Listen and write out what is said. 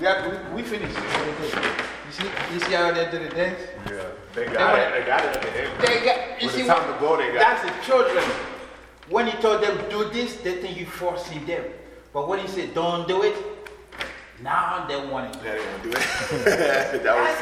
got, we, we finished. You see, you see how they do the dance? Yeah, they got it. They got it at the end. They got, you see, the time to go, they got that's the children. When you told them do this, they think you're forcing them. But when you say don't do it, now they want it. They didn't do it. that was